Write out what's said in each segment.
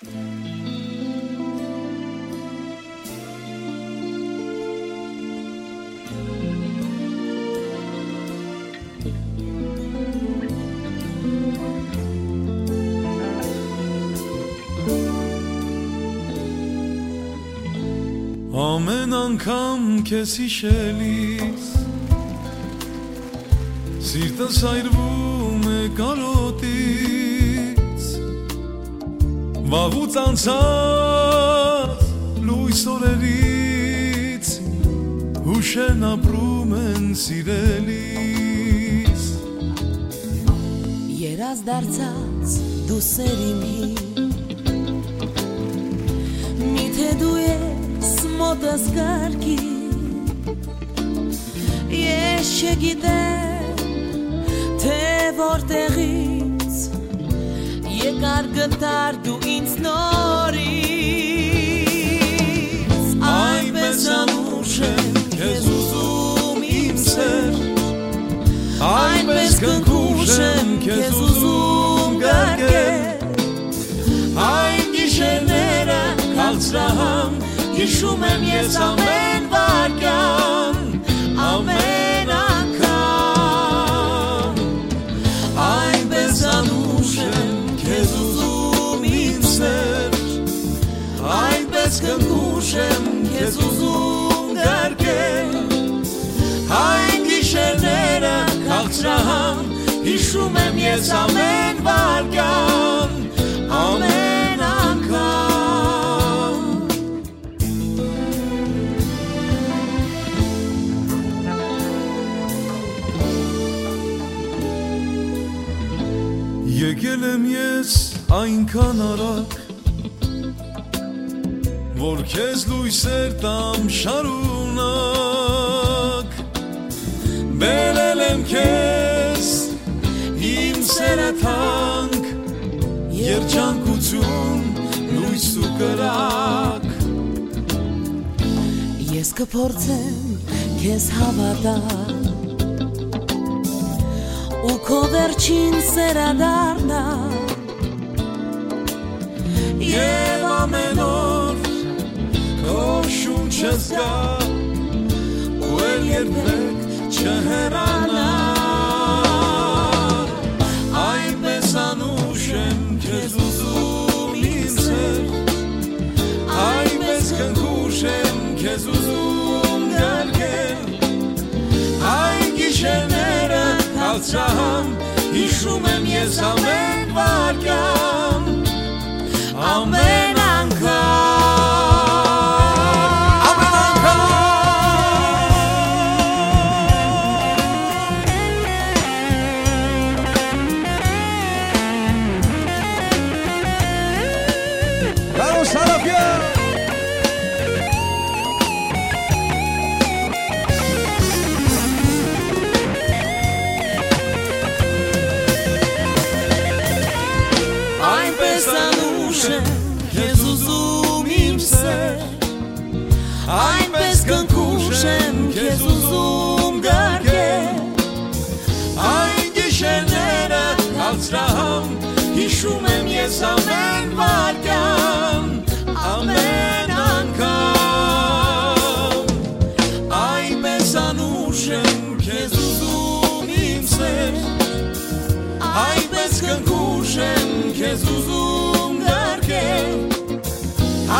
Ամեն անգամ քեզ հիշելիս Սիրտս այրվում է կարոտից Վաղուց անցած լույս օրերից Հուշերն ապրում են սիրելիս Երազ դարձած դու սերիմ հին Միթե դու ես մոտս կարգի Ես չգիտեմ թե որտեղից Եկար գտար դու ինձ նորից Այնպես անուշ եմ քեզ ուզում իմ սեր Այնպես կնքուշ եմ քեզ ուզում գարգել Այն գիշերները կալցրահամ Հիշում եմ ես ամեն վարկյան կնքուշ եմ քեզ ուզում գարգել Այն գիշերները կալցրահամ Հիշում եմ ես ամեն վարկյան Ամեն անգամ Եկել եմ ես այնքան արագ Որ քեզ լույսեր տամ շարունակ Բերել եմ քեզ իմ սերը թանկ Երջանկություն լույս ու կրակ Ես կփորձեմ քեզ հավատալ ու քո վերջին սերը դառնա Եվ երբեք չհեռանա Այնպես անուշ եմ քեզ ուզում սեր Այնպես կնքուշ եմ քեզ ուզում գարգել Այն գիշերները կալցրահամ Հիշում եմ ես ամեն վարկյան ես ամեն վարկյան Ամեն անգամ Այնպես անուշ եմ քեզ ուզում իմ սեր Այնպես կնքուշ եմ քեզ ուզում գարգել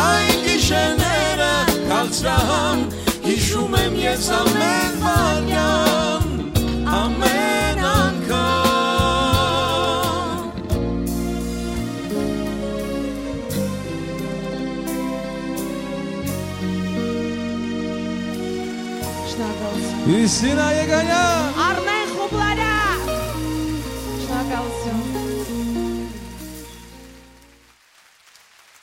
Այն գիշերները կալցրահամ Հիշում եմ ես ամեն վարկյան E ensina a ganhar.